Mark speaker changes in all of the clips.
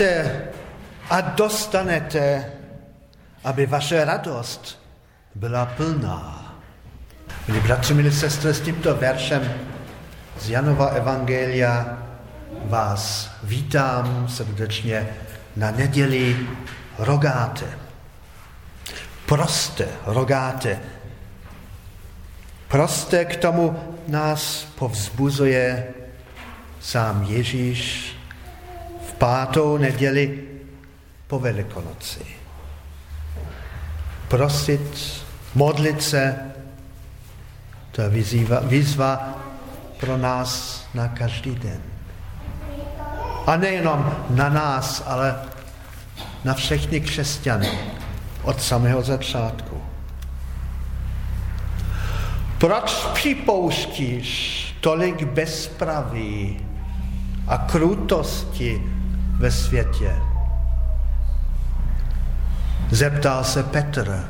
Speaker 1: Proste a dostanete, aby vaše radost byla plná. Milí bratři, milí sestry, s tímto veršem z Janova Evangelia vás vítám srdečně na neděli rogáte. Proste rogáte. Proste k tomu nás povzbuzuje sám Ježíš pátou neděli po Velikonoci. Prosit, modlit se, to je výzva, výzva pro nás na každý den. A nejenom na nás, ale na všechny křesťany od samého začátku. Proč připouštíš tolik bezpraví a krutosti ve světě? Zeptal se Petr,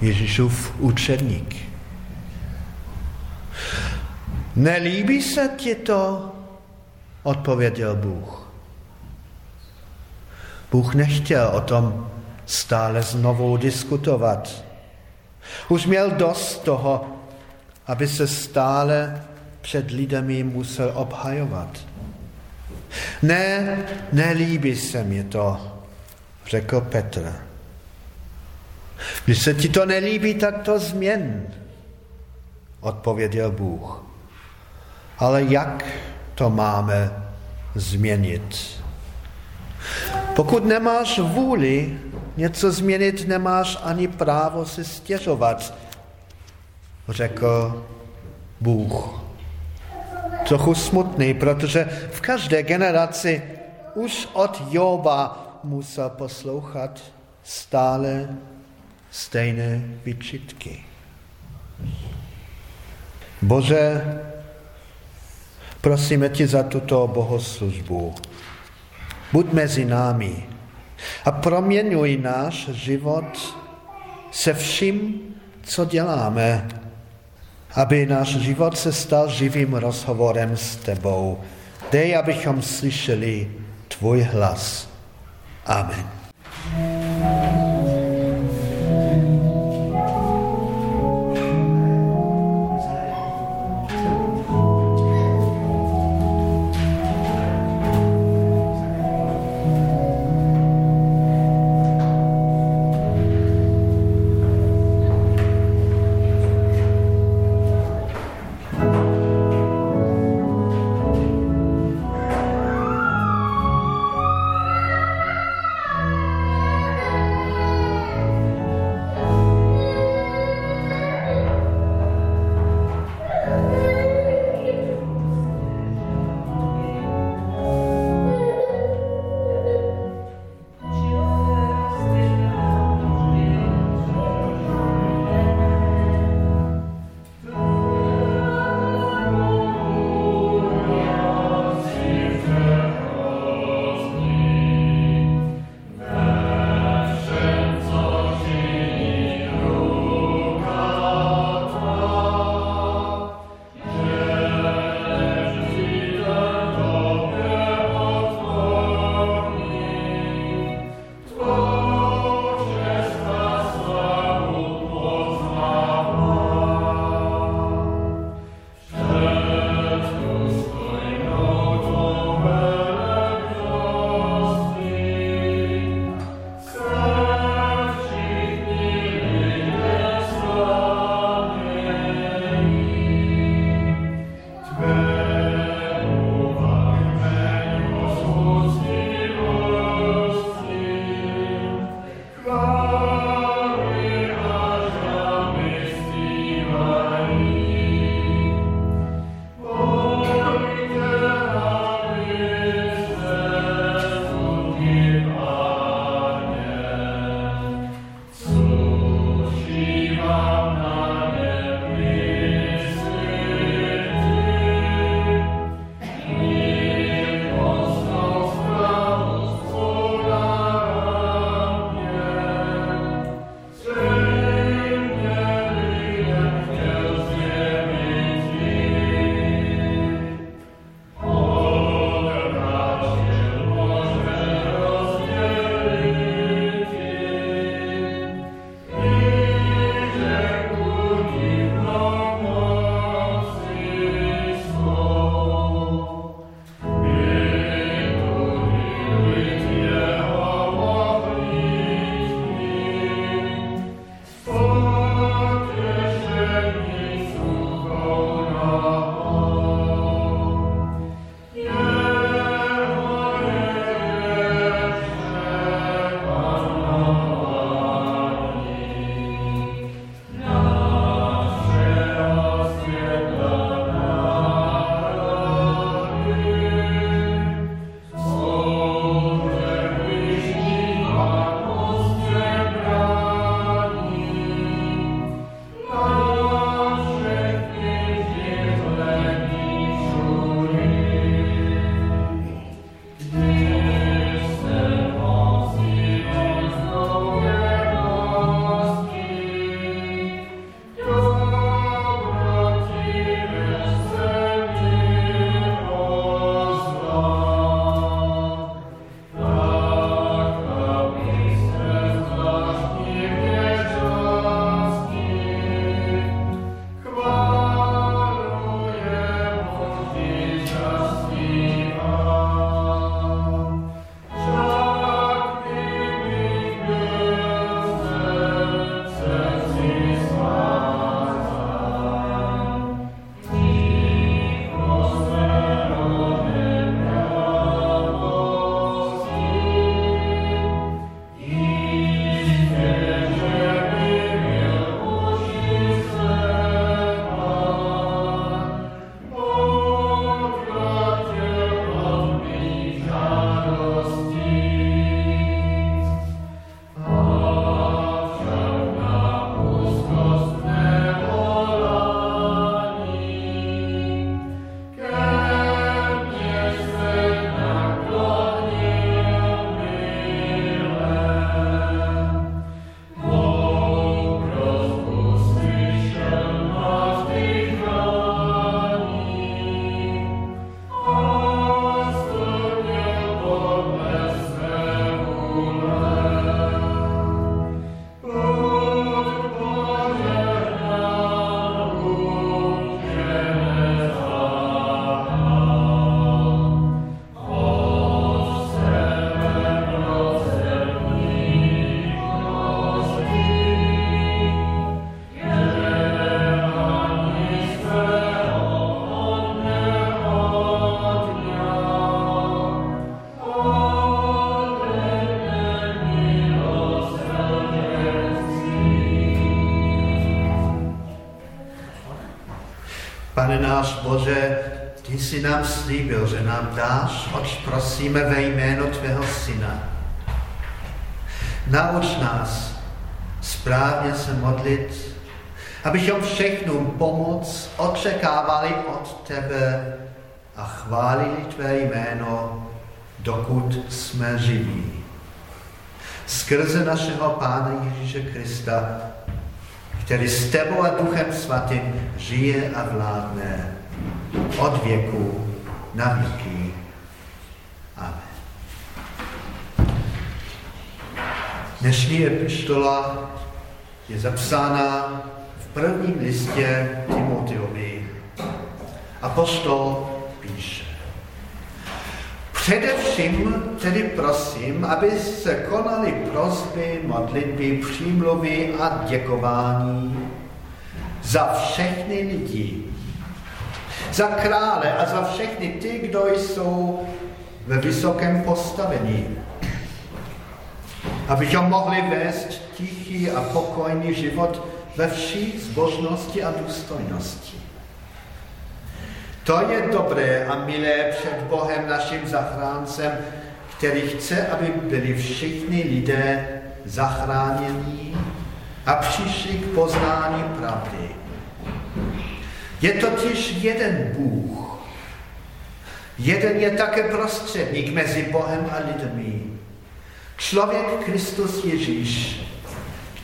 Speaker 1: Ježíšův učedník. Nelíbí se ti to? Odpověděl Bůh. Bůh nechtěl o tom stále znovu diskutovat. Už měl dost toho, aby se stále před lidmi musel obhajovat. Ne, nelíbí se mi to, řekl Petr. Když se ti to nelíbí, tak to změn, odpověděl Bůh. Ale jak to máme změnit? Pokud nemáš vůli něco změnit, nemáš ani právo si stěžovat, řekl Bůh. Trochu smutný, protože v každé generaci už od Joba musel poslouchat stále stejné vyčitky. Bože, prosíme tě za tuto bohoslužbu. Buď mezi námi a proměňuj náš život se vším, co děláme, aby náš život se stal živým rozhovorem s tebou. Dej, abychom slyšeli tvůj hlas. Amen.
Speaker 2: Náš Bože, ty jsi nám slíbil, že nám dáš, oč prosíme ve jméno tvého syna. Nauč nás správně se modlit, abychom všechno pomoc očekávali od tebe a chválili tvé jméno, dokud jsme živí. Skrze našeho Pána Ježíše Krista, který s tebou a Duchem Svatým žije a vládne od věku na věky. Amen. Dnešní epištola je zapsána v prvním listě Timoteovi. Apostol píše. Především tedy prosím, aby se konaly prozby, modlitby, přímluvy a děkování za všechny lidi, za krále a za všechny ty, kdo jsou ve vysokém postavení, abychom mohli vést tichý a pokojný život ve vší zbožnosti a důstojnosti. To je dobré a milé před Bohem naším zachráncem, který chce, aby byli všichni lidé zachráněni a přišli k poznání pravdy. Je totiž jeden Bůh. Jeden je také prostředník mezi Bohem a lidmi. Člověk Kristus Ježíš,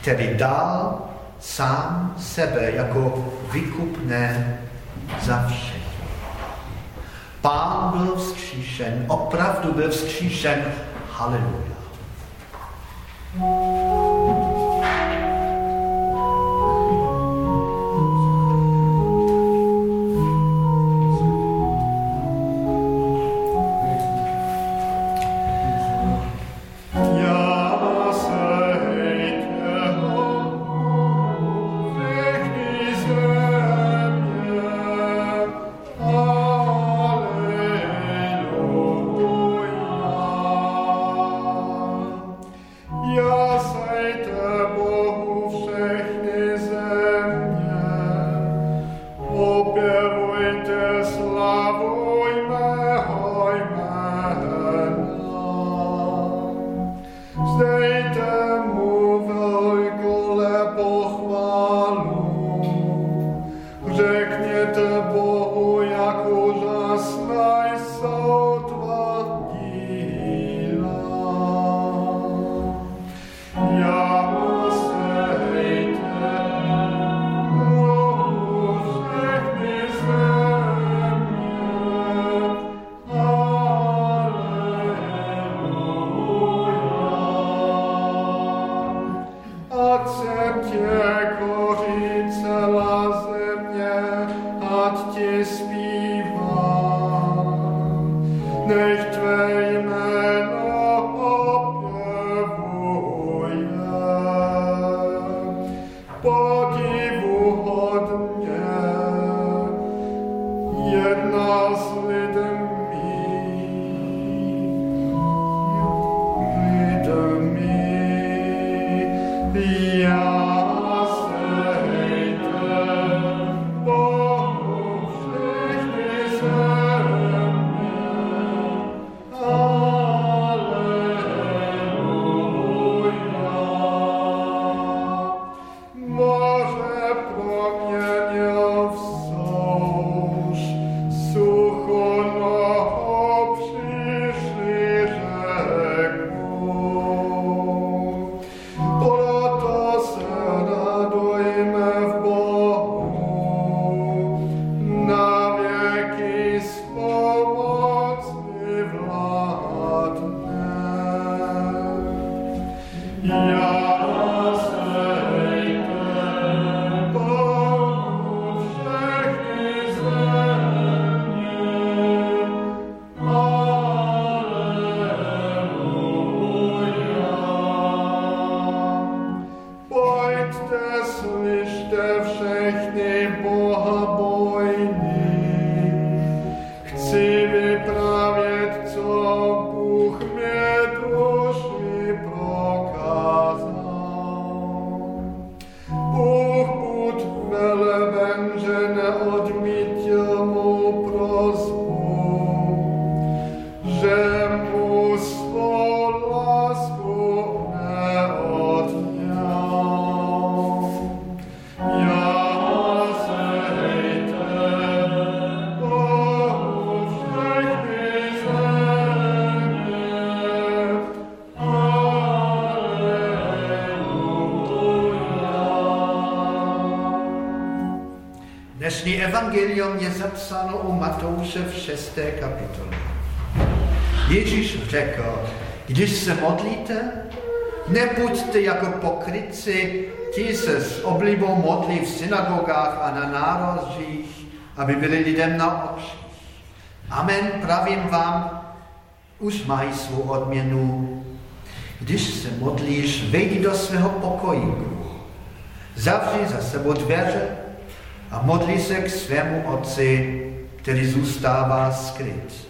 Speaker 2: který dal sám sebe jako vykupné za všechny. Pán byl vzkříšen, opravdu byl vzkříšen. Haleluja. Zapsáno u Matouše v 6. kapitole. Ježíš řekl, když se modlíte, nebuďte jako pokryci, ti se s oblibou modlí v synagogách a na nárožích, aby byli lidem na očích. Amen, pravím vám, už mají svou odměnu. Když se modlíš, vejdi do svého pokojíku, zavři za sebou dveře a modlí se k svému otci, který zůstává skryt.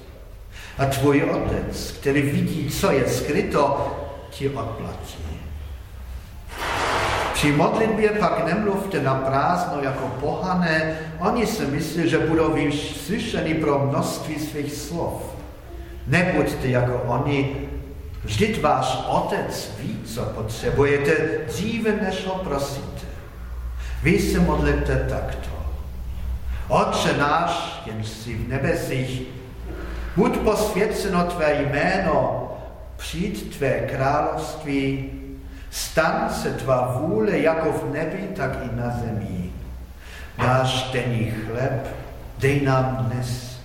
Speaker 2: A tvůj otec, který vidí, co je skryto, ti odplatí. Při modlitbě pak nemluvte na prázdno jako pohané, oni si myslí, že budou vyslyšeni pro množství svých slov. Nebuďte jako oni, vždyť váš otec ví, co potřebujete, dříve než ho prosíte. Vy se modlite takto. Otče náš, jenž jsi v nebesích, buď posvěceno tvé jméno, přijď tvé království, stan se tvá vůle jako v nebi, tak i na zemi. Náš denní chleb dej nám dnes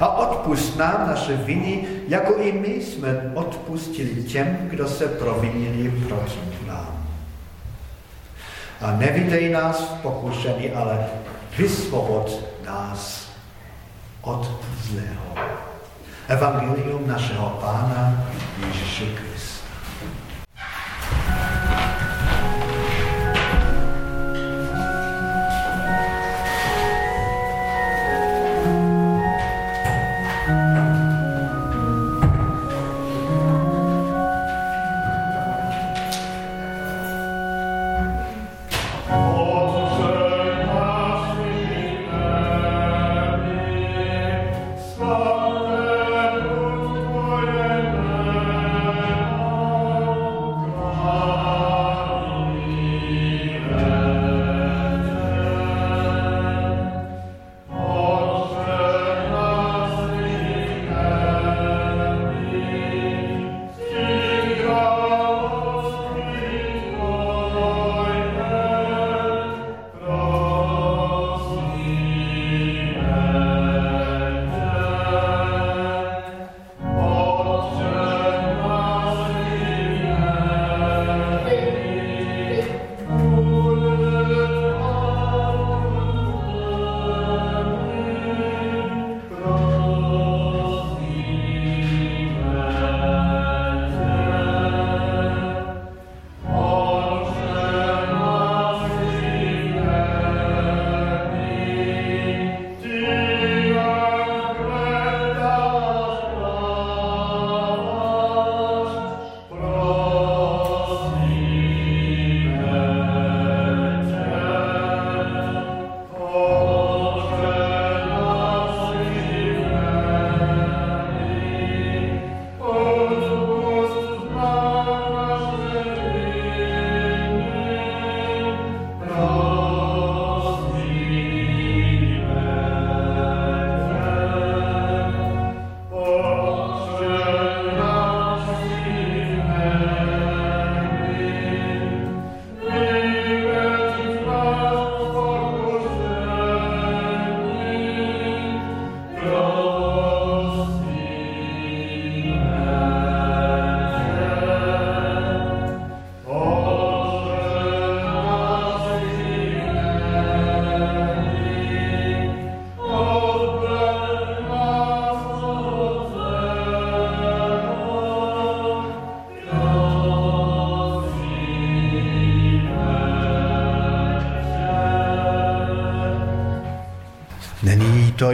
Speaker 2: a odpust nám naše viny, jako i my jsme odpustili těm, kdo se provinili proti nám. A nevydej nás v pokušení, ale vysvobod nás od zlého. Evangelium našeho Pána Ježíše Krista.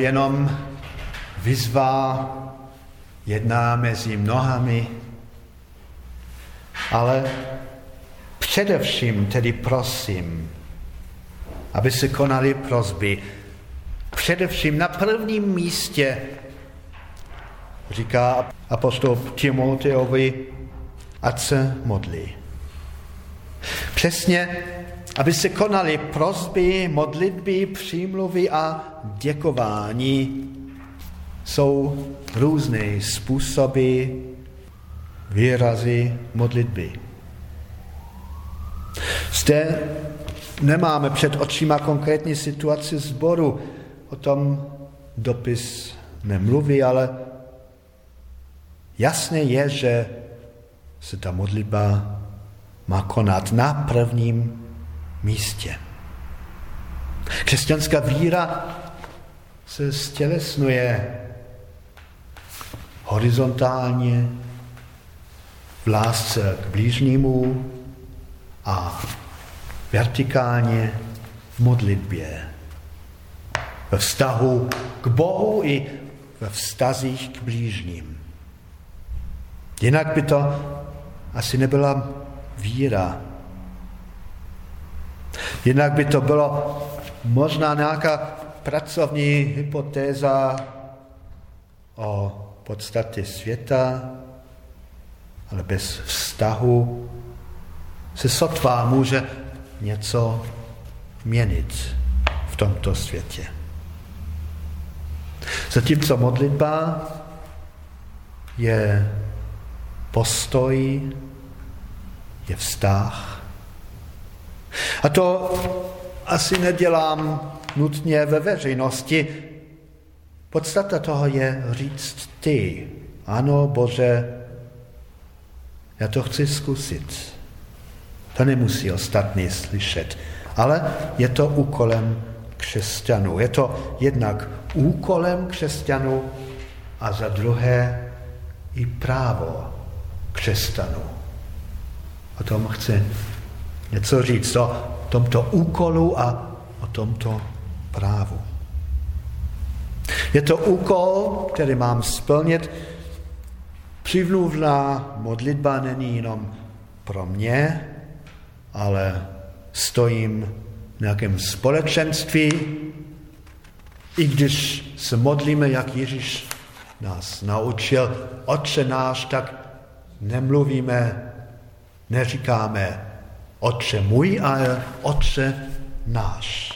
Speaker 2: Jenom vyzvá jedná mezi mnohami, ale především tedy prosím, aby se konaly prozby. Především na prvním místě, říká apostol Timoteovi, ať se modlí. Přesně aby se konaly prozby, modlitby, přímluvy a děkování. Jsou různé způsoby, výrazy modlitby. Zde
Speaker 1: nemáme před očima konkrétní situaci zboru. O tom dopis nemluví, ale jasné je, že se ta modlitba má konat na prvním místě. Křesťanská víra se stělesnuje horizontálně v lásce k blížnímu a vertikálně v modlitbě. Ve vztahu k Bohu i ve vztazích k blížním. Jinak by to asi nebyla víra. Jinak by to bylo možná nějaká pracovní hypotéza o podstatě světa, ale bez vztahu se sotva může něco měnit v tomto světě. Zatímco modlitba je postoj, je vztah. A to asi nedělám nutně ve veřejnosti. Podstata toho je říct ty. Ano, Bože, já to chci zkusit. To nemusí ostatní slyšet, ale je to úkolem křesťanů. Je to jednak úkolem křesťanů a za druhé i právo křesťanů. O tom chci něco říct, o tomto úkolu a o tomto právu. Je to úkol, který mám splnit. Přivluvná modlitba není jenom pro mě, ale stojím v nějakém společenství, i když se modlíme, jak Ježíš nás naučil, Otče náš, tak nemluvíme, neříkáme Otče můj, ale Otče náš.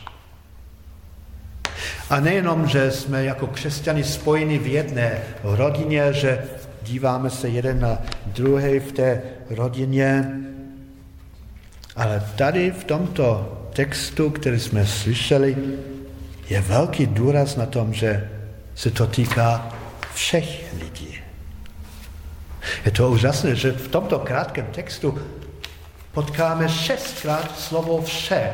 Speaker 1: A nejenom, že jsme jako křesťani spojeni v jedné rodině, že díváme se jeden na druhý v té rodině, ale tady v tomto textu, který jsme slyšeli, je velký důraz na tom, že se to týká všech lidí. Je to úžasné, že v tomto krátkém textu potkáme šestkrát slovo vše.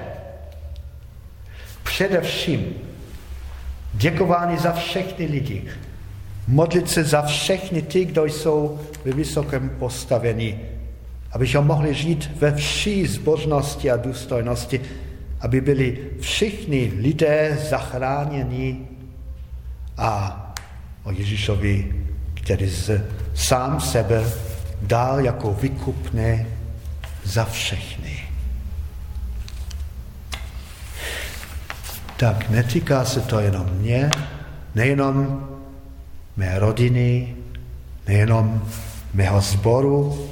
Speaker 1: Především děkování za všechny lidi. Modlit se za všechny ty, kdo jsou ve vysokém postavení abychom mohli žít ve vší zbožnosti a důstojnosti, aby byli všichni lidé zachráněni a o Ježíšovi, který z, sám sebe dal jako vykupné za všechny. Tak netýká se to jenom mě, nejenom mé rodiny, nejenom mého sboru,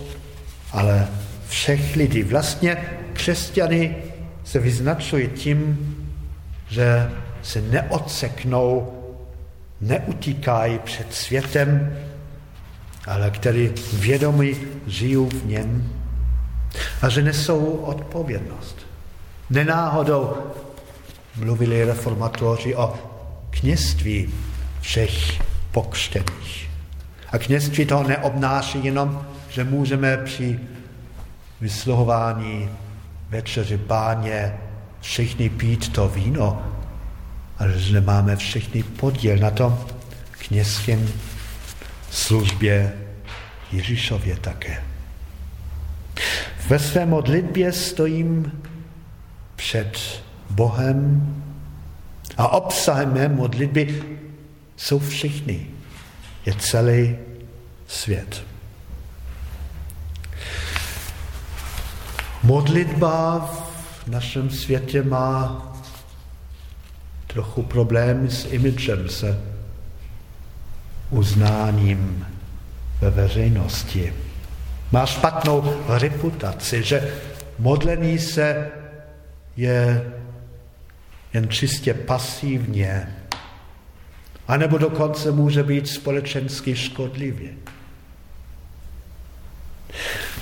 Speaker 1: ale všech lidí. Vlastně křesťany se vyznačují tím, že se neodseknou, neutíkají před světem, ale který vědomí žijí v něm a že nesou odpovědnost. Nenáhodou mluvili reformatoři o kněství všech pokřtených. A kněství to neobnáší jenom že můžeme při vysluhování večeři páně všichni pít to víno, ale že máme všichni podíl na tom kněžském službě Ježíšově také. Ve své modlitbě stojím před Bohem a obsahem mé modlitby jsou všichni. Je celý svět. Modlitba v našem světě má trochu problém s imidžem, se uznáním ve veřejnosti. Má špatnou reputaci, že modlení se je jen čistě pasivně, anebo dokonce může být společensky škodlivě.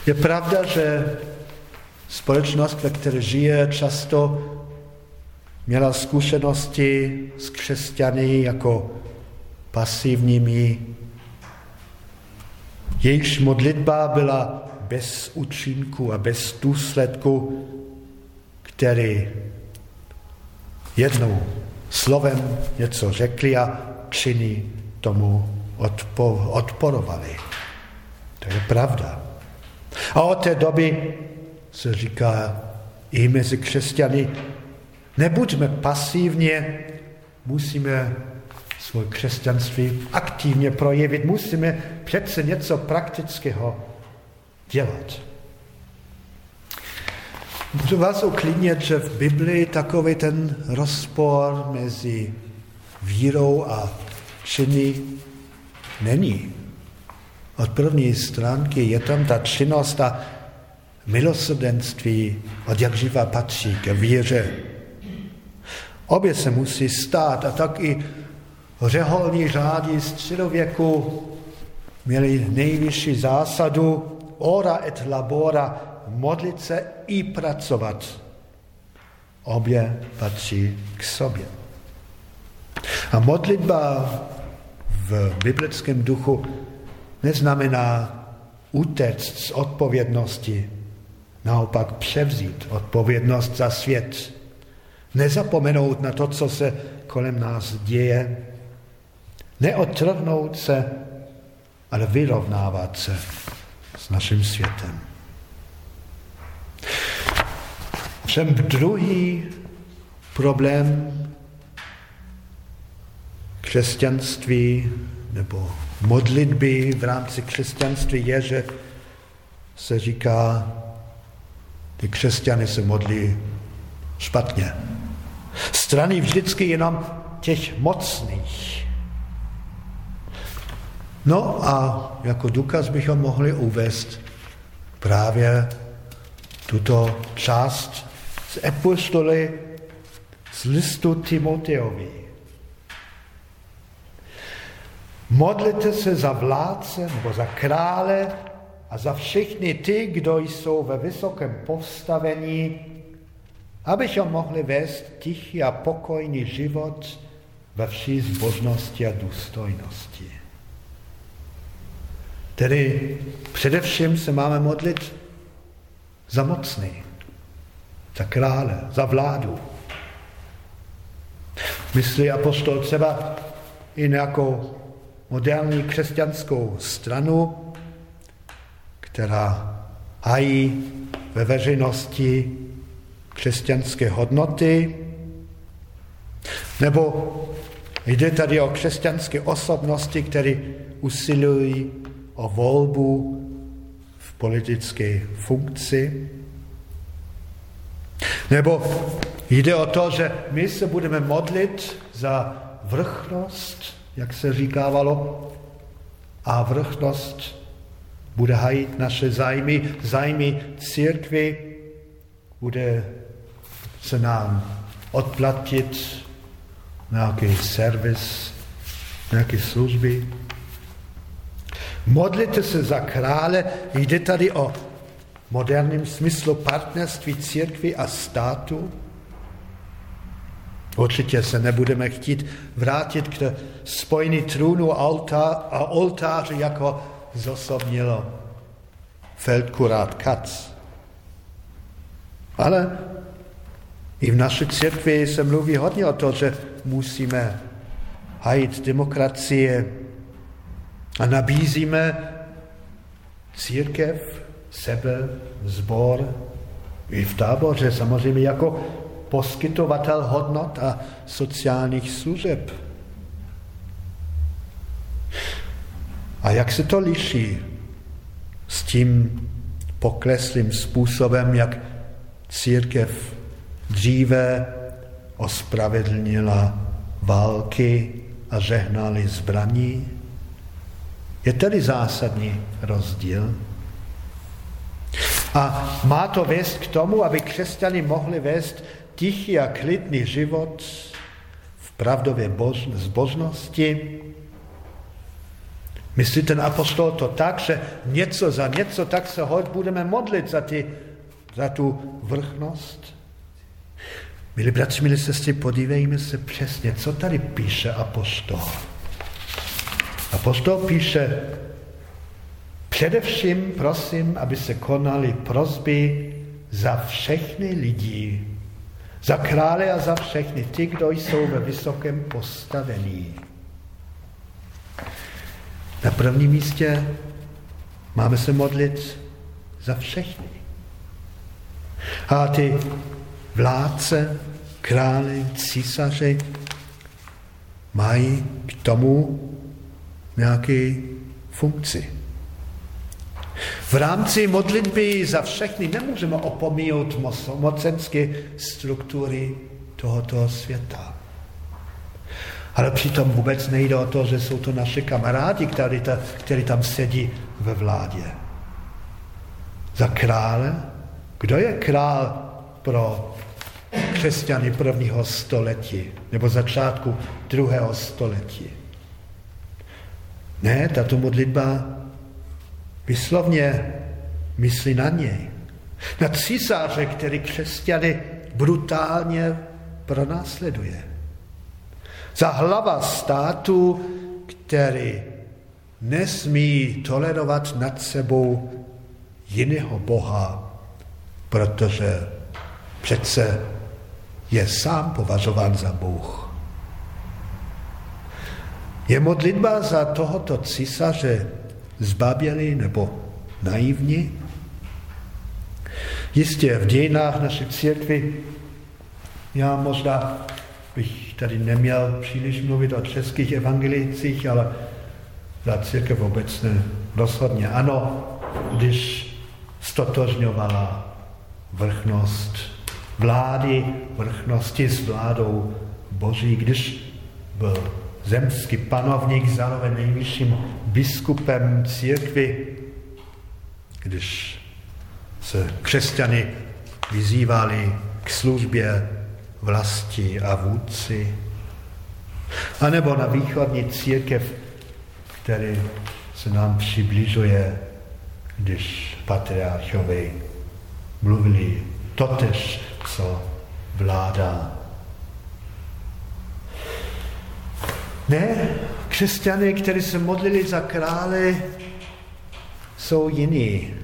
Speaker 1: Je pravda, že společnost, ve které žije, často měla zkušenosti s křesťany jako pasivními. Jejichž modlitba byla bez účinku a bez důsledku, který jednou slovem něco řekli a činy tomu odpo, odporovali. To je pravda. A od té doby se říká i mezi křesťany, nebuďme pasivně, musíme svůj křesťanství aktivně projevit, musíme přece něco praktického dělat. Můžu vás uklidnit, že v Biblii takový ten rozpor mezi vírou a činy není. Od první stránky je tam ta činnost a milosrdenství od jak živa patří k víře. Obě se musí stát a tak i řeholní řády středověku měli nejvyšší zásadu ora et labora, modlit se i pracovat. Obě patří k sobě. A modlitba v biblickém duchu neznamená utéct z odpovědnosti, naopak převzít odpovědnost za svět, nezapomenout na to, co se kolem nás děje, neodtrhnout se, ale vyrovnávat se s naším světem. Všem druhý problém křesťanství nebo modlitby v rámci křesťanství je, že se říká, ty křesťany se modlí špatně. Strany vždycky jenom těch mocných. No a jako důkaz bychom mohli uvést právě tuto část z epistoly z listu Timoteovi. Modlite se za vládce nebo za krále a za všechny ty, kdo jsou ve vysokém postavení, abychom mohli vést tichý a pokojný život ve vší zbožnosti a důstojnosti. Tedy především se máme modlit za mocný, za krále, za vládu. Myslí apostol třeba i nějakou moderní křesťanskou stranu, která hají ve veřejnosti křesťanské hodnoty, nebo jde tady o křesťanské osobnosti, které usilují o volbu v politické funkci. Nebo jde o to, že my se budeme modlit za vrchnost jak se říkávalo, a vrchnost bude hajit naše zájmy, zájmy církvy, bude se nám odplatit nějaký servis, nějaké služby. Modlite se za krále, jde tady o moderním smyslu partnerství církvy a státu, Určitě se nebudeme chtít vrátit k spojení trůnu a oltáře, jako zosobnilo feldkurát Katz. Ale i v naší církvi se mluví hodně o to, že musíme hajit demokracie a nabízíme církev, sebe, zbor i v táboře samozřejmě jako poskytovatel hodnot a sociálních služeb. A jak se to liší s tím pokleslým způsobem, jak církev dříve ospravedlnila války a žehnali zbraní? Je tady zásadní rozdíl. A má to vést k tomu, aby křesťani mohli vést tichý a klidný život v pravdové zbožnosti. Myslí ten apostol to tak, že něco za něco, tak se hoď budeme modlit za ty za tu vrchnost? Milí bratři, milí sestry, podívejme se přesně, co tady píše apostol. Apostol píše, především prosím, aby se konaly prozby za všechny lidi, za krále a za všechny ty, kdo jsou ve vysokém postavení. Na prvním místě máme se modlit za všechny. A ty vládce, králi, císaři mají k tomu nějaký funkci. V rámci modlitby za všechny nemůžeme opomíjet mocenské struktury tohoto světa. Ale přitom vůbec nejde o to, že jsou to naše kamarádi, kteří, ta, kteří tam sedí ve vládě. Za krále? Kdo je král pro křesťany prvního století nebo začátku druhého století? Ne, tato modlitba vyslovně myslí na něj. Na císaře, který křesťany brutálně pronásleduje. Za hlava státu, který nesmí tolerovat nad sebou jiného Boha, protože přece je sám považován za Bůh. Je modlitba za tohoto císaře zbabělý nebo naivní? Jistě v dějinách naší církvy já možná bych tady neměl příliš mluvit o českých evangelicích, ale za církev obecně rozhodně ano, když stotožňovala vrchnost vlády, vrchnosti s vládou Boží, když byl zemský panovník, zároveň nejvyšším biskupem církvy, když se křesťany vyzývali k službě vlasti a vůdci, a nebo na východní církev, který se nám přibližuje, když patriarchovi mluvili totež, co vláda Ne, křesťané, kteří se modlili za krále, jsou jiní.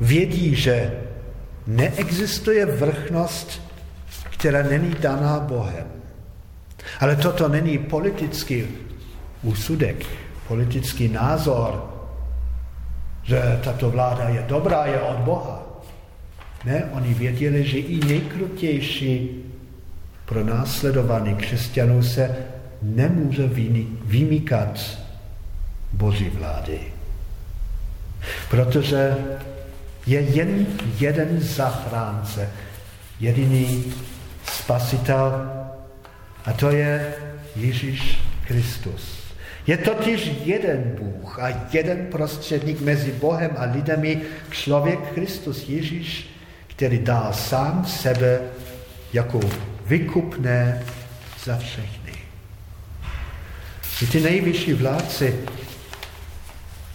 Speaker 1: Vědí, že neexistuje vrchnost, která není daná Bohem. Ale toto není politický úsudek, politický názor, že tato vláda je dobrá, je od Boha. Ne, oni věděli, že i nejkrutější pro následovaný křesťanů se nemůže vymíkat Boží vlády. Protože je jen jeden zachránce, jediný spasitel a to je Ježíš Kristus. Je totiž jeden Bůh a jeden prostředník mezi Bohem a lidmi, člověk Kristus Ježíš, který dal sám sebe jako vykupné za všechny. I ty nejvyšší vládci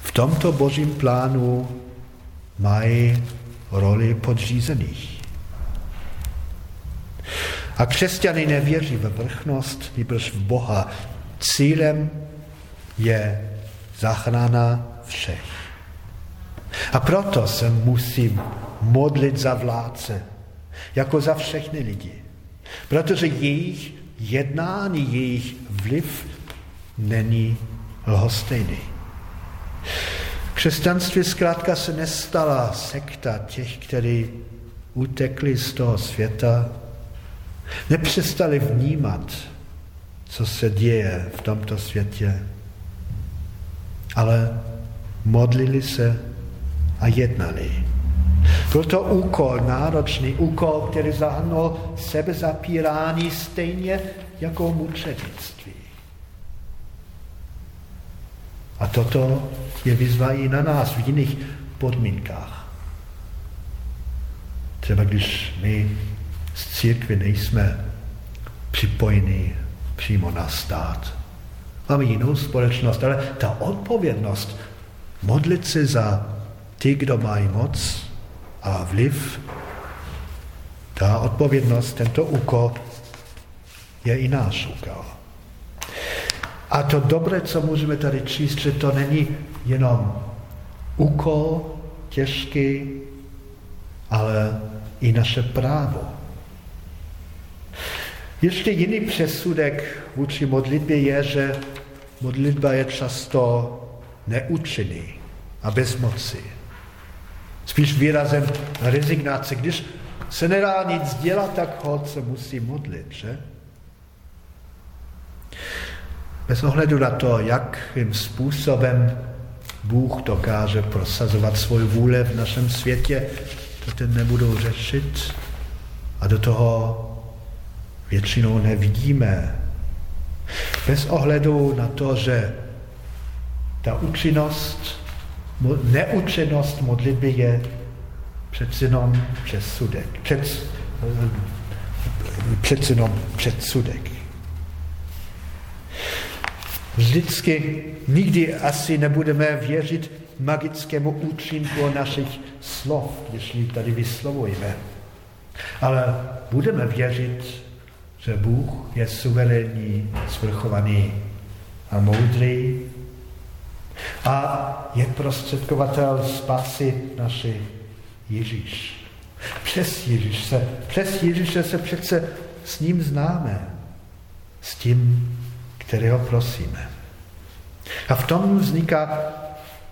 Speaker 1: v tomto božím plánu mají roli podřízených. A křesťany nevěří ve vrchnost, nebož v Boha. Cílem je záchrana všech. A proto se musím modlit za vládce, jako za všechny lidi. Protože jejich jednání, jejich vliv není lhostejný. Křesťanství zkrátka se nestala sekta těch, kteří utekli z toho světa, nepřestali vnímat, co se děje v tomto světě, ale modlili se a jednali. Byl to úkol, náročný úkol, který zahrnul sebezapírání stejně jako mučednictví. A toto je výzva i na nás v jiných podmínkách. Třeba když my z církvy nejsme připojeni přímo na stát. Máme jinou společnost, ale ta odpovědnost modlit se za ty, kdo mají moc a vliv, Ta odpovědnost, tento úkol je i náš úkol. A to dobré, co můžeme tady číst, že to není jenom úkol těžký, ale i naše právo. Ještě jiný přesudek vůči modlitbě je, že modlitba je často neúčinný a bez moci. Spíš výrazem rezignace. Když se nedá nic dělat, tak hod se musí modlit, že? Bez ohledu na to, jakým způsobem Bůh dokáže prosazovat svůj vůle v našem světě, to ten nebudou řešit a do toho většinou nevidíme. Bez ohledu na to, že ta účinnost, neúčinnost modlitby je přece jenom předsudek. Před, přece jenom předsudek. Vždycky nikdy asi nebudeme věřit magickému účinku našich slov, když ji tady vyslovujeme. Ale budeme věřit, že Bůh je suverénní, svrchovaný a moudrý a je prostředkovatel spásy naši Ježíš. Přes Ježíš se, přes Ježíše se přece s ním známe, s tím, kterého prosíme. A v tom vzniká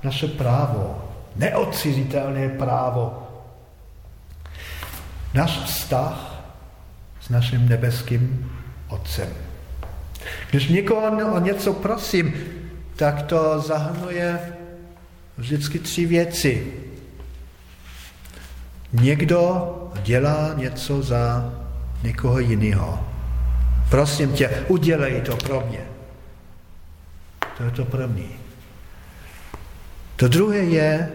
Speaker 1: naše právo, neodcizitelné právo. Náš vztah s naším nebeským Otcem. Když někoho o něco prosím, tak to zahrnuje vždycky tři věci. Někdo dělá něco za někoho jiného. Prosím tě, udělej to pro mě. To je to první. To druhé je,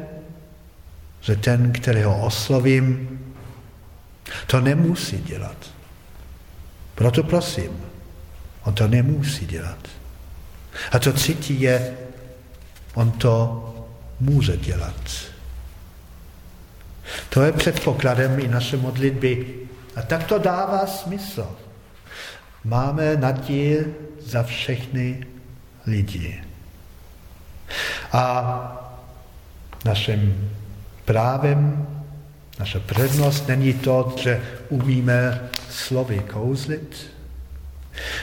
Speaker 1: že ten, kterého oslovím, to nemusí dělat. Proto prosím, on to nemusí dělat. A to třetí je, on to může dělat. To je předpokladem i naše modlitby. A tak to dává smysl. Máme naději za všechny lidi. A naším právem, naše přednost není to, že umíme slovy kouzlit,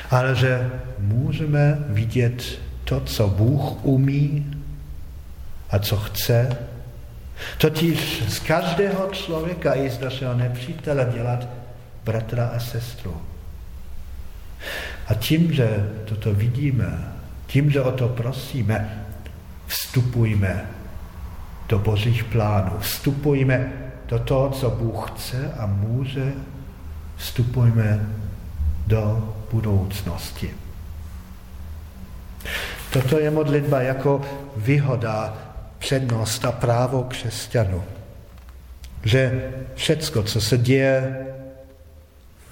Speaker 1: ale že můžeme vidět to, co Bůh umí a co chce. Totiž z každého člověka i z našeho nepřítele dělat bratra a sestru. A tím, že toto vidíme, tím, že o to prosíme, vstupujme do božích plánů, vstupujme do toho, co Bůh chce a může, vstupujme do budoucnosti. Toto je modlitba jako výhoda, přednost a právo křesťanů. Že všecko, co se děje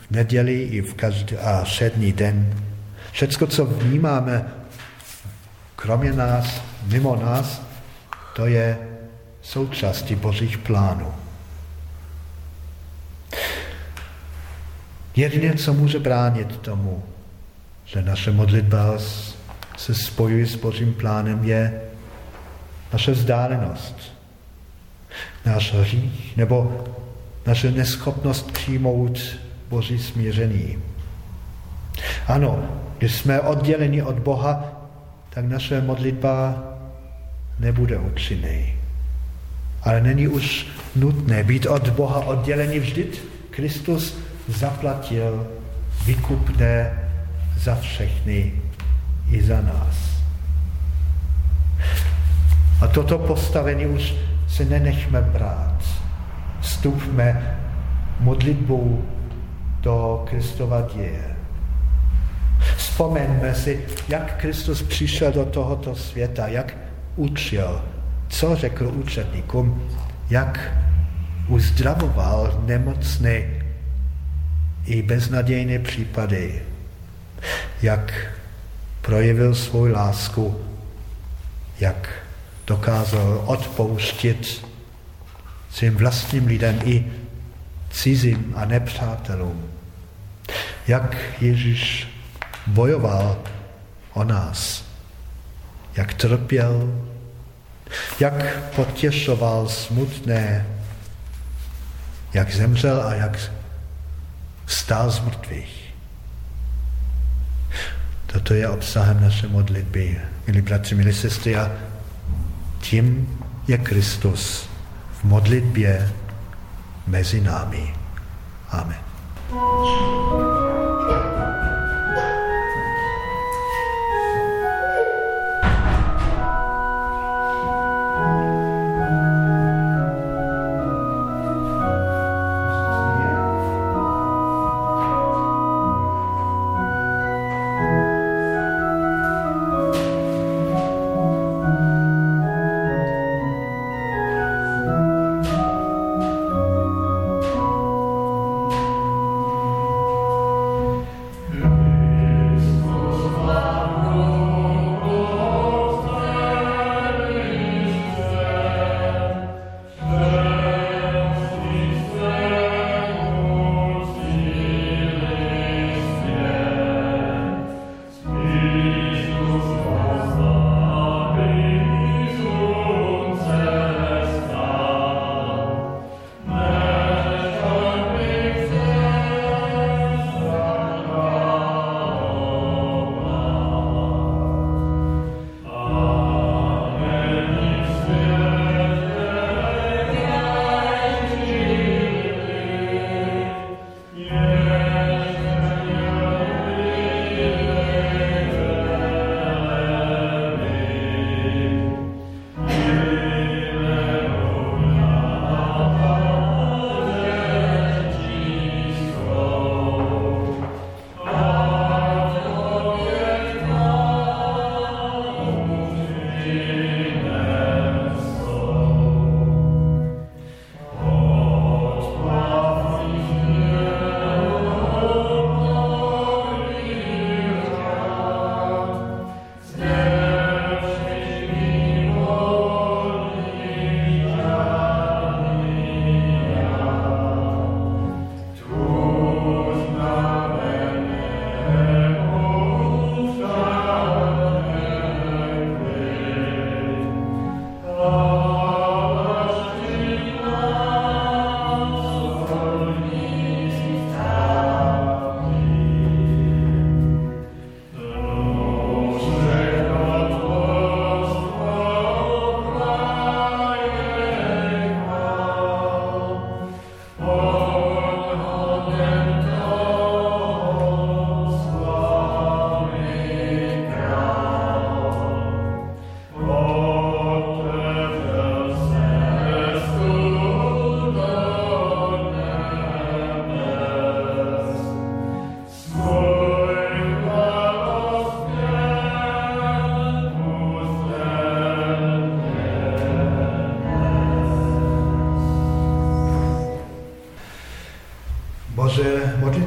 Speaker 1: v neděli i v každý a všední den, všecko, co vnímáme kromě nás, mimo nás, to je součástí Božích plánů. Jediné, co může bránit tomu, že naše modlitba se spojuje s Božím plánem, je naše vzdálenost, náš hřích nebo naše neschopnost přijmout Boží smíření. Ano, když jsme odděleni od Boha, tak naše modlitba nebude účinný. Ale není už nutné být od Boha oddělený. Vždyť Kristus zaplatil vykupné za všechny i za nás. A toto postavení už se nenechme brát. Vstupme modlitbou do Kristova děje. Vzpomeňme si, jak Kristus přišel do tohoto světa, jak učil, co řekl učetníkům, jak uzdravoval nemocné i beznadějné případy, jak projevil svou lásku, jak dokázal odpouštět svým vlastním lidem i
Speaker 2: cizím a nepřátelům. Jak Ježíš bojoval o nás, jak trpěl, jak potěšoval smutné, jak zemřel a jak stál z mrtvých. Toto je obsahem naše modlitby. Milí bratři, milí sestry, a tím je Kristus v modlitbě mezi námi. Amen.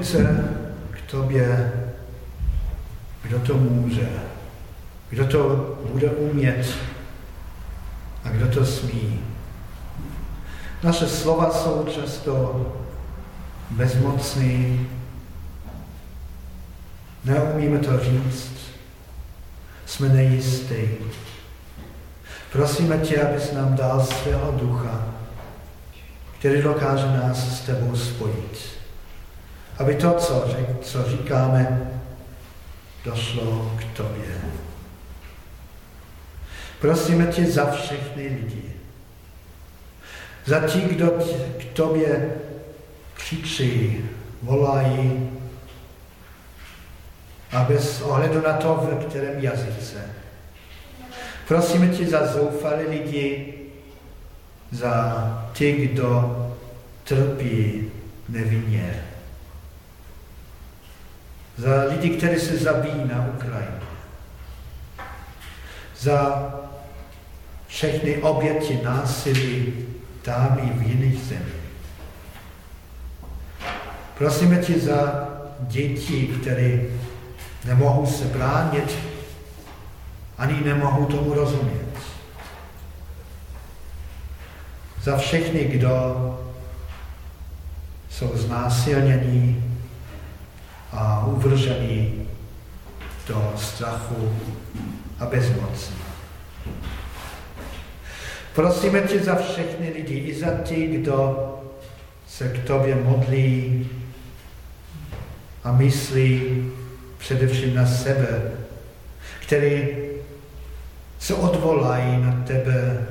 Speaker 2: Se k tobě, kdo to může, kdo to bude umět? A kdo to smí. Naše slova jsou často bezmocný, neumíme to říct, jsme nejistý. Prosíme tě, abys nám dal svého ducha, který dokáže nás s tebou spojit aby to, co, co říkáme, došlo k tobě. Prosíme tě za všechny lidi. Za ti, kdo k tobě křičí, volají a bez ohledu na to, v kterém jazyce. Prosíme tě za zoufalé lidi, za ty, kdo trpí nevinně za lidi, kteří se zabíjí na Ukrajině, za všechny oběti násilí i v jiných zemích. Prosíme tě za děti, které nemohou se bránit, ani nemohou tomu rozumět. Za všechny, kdo
Speaker 1: jsou znásilnění a uvržení do strachu a bezmocí. Prosíme tě za všechny lidi, i za ty, kdo se k tobě modlí a myslí především na sebe, který se odvolají na tebe,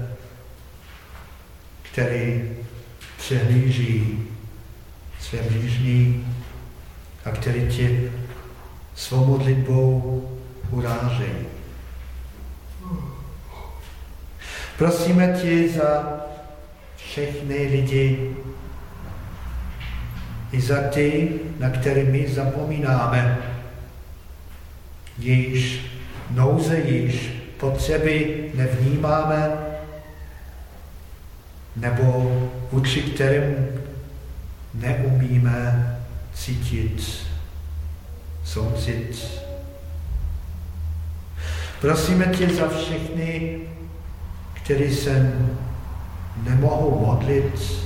Speaker 1: který přehlíží své blížní a který ti svou urážejí. Prosíme ti za všechny lidi, i za ty, na které my zapomínáme, jejíž nouze, jejíž potřeby nevnímáme, nebo vůči kterým neumíme cítit soucit. Prosíme tě za všechny, kteří se nemohou modlit,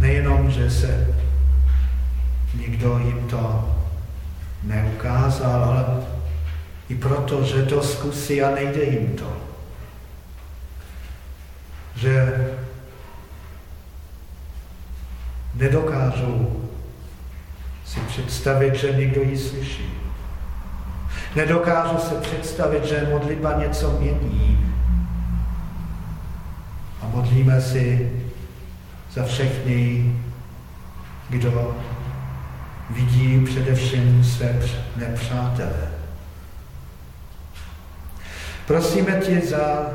Speaker 1: nejenom, že se nikdo jim to neukázal, ale i proto, že to zkusí a nejde jim to. Že nedokážou si představit, že někdo ji slyší. Nedokážu se představit, že modlitba něco mění. A modlíme si za všechny, kdo vidí především své nepřátele. Prosíme tě za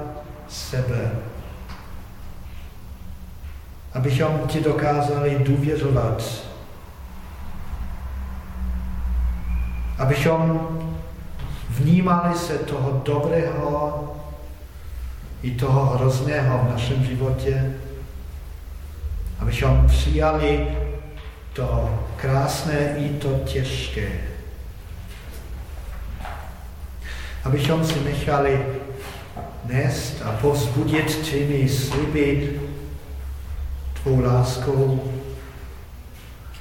Speaker 1: sebe, abychom ti dokázali důvěřovat, abychom vnímali se toho dobrého i toho hrozného v našem životě, abychom přijali to krásné i to těžké. Abychom si nechali nést a povzbudit těmi sliby tvou láskou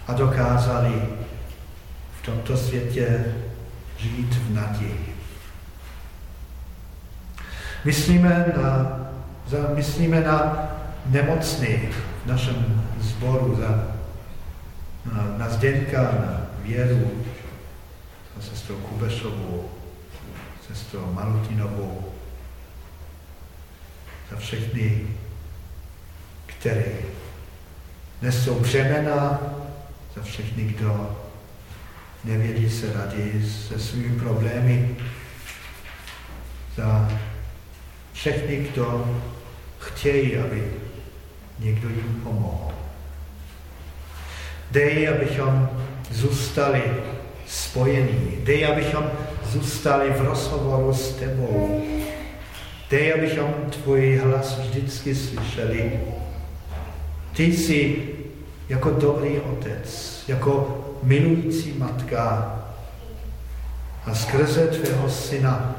Speaker 1: a dokázali v tomto světě žít v naději. Myslíme na, myslíme na nemocný v našem sboru, za, na, na Zdenka, na Věru, na sestru Kubešovou, sestru Marutinovou, za všechny, které nesou břemena, za všechny, kdo nevědí se rady se svými problémy, za všechny, kdo chtějí, aby někdo jim pomohl. Dej, abychom zůstali spojení. Dej, abychom zůstali v rozhovoru s tebou. Dej, abychom tvůj hlas vždycky slyšeli. Ty jsi jako dobrý otec, jako milující matka a skrze tvého syna,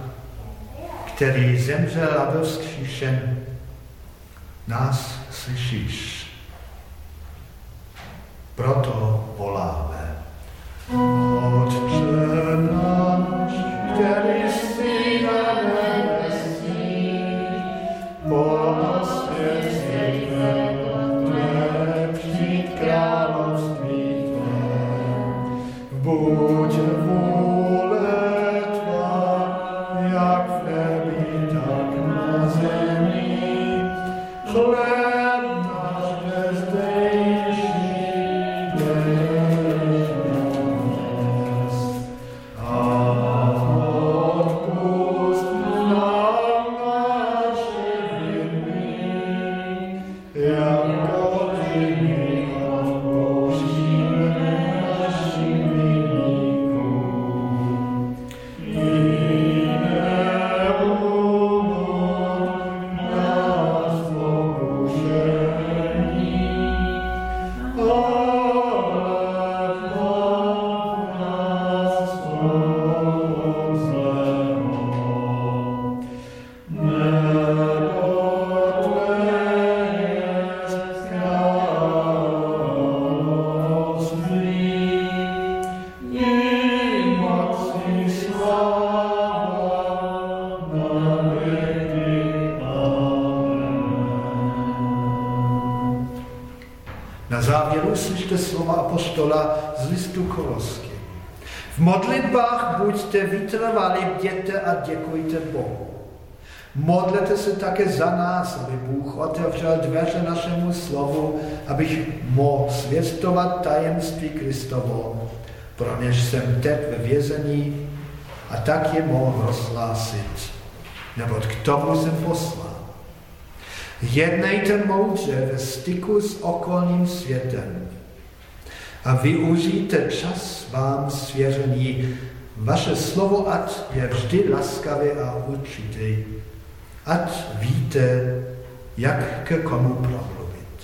Speaker 1: který zemřel a byl vzkříšen, nás slyšíš. Proto voláme. Otče náš, slova apostola z listu Kolosky. V modlitbách buďte vytrvali, bděte a děkujte Bohu. Modlete se také za nás, aby Bůh otevřel dveře našemu slovu, abych mohl svěstovat tajemství Kristovo, pro něž jsem teď ve vězení a tak je mohl rozhlásit, neboť k tomu jsem poslal. Jednejte moudře ve styku s okolním světem a využijte čas vám svěřený. Vaše slovo, ať je vždy laskavé a určitý, ať víte, jak ke komu promluvit.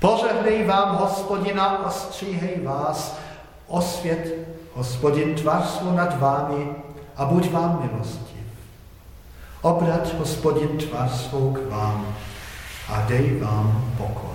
Speaker 1: Požehnej vám, hospodina, ostříhej vás, osvět, hospodin, tvář nad vámi a buď vám milostiv. Obrať, hospodin, tvář svou k vám a dej vám pokoj.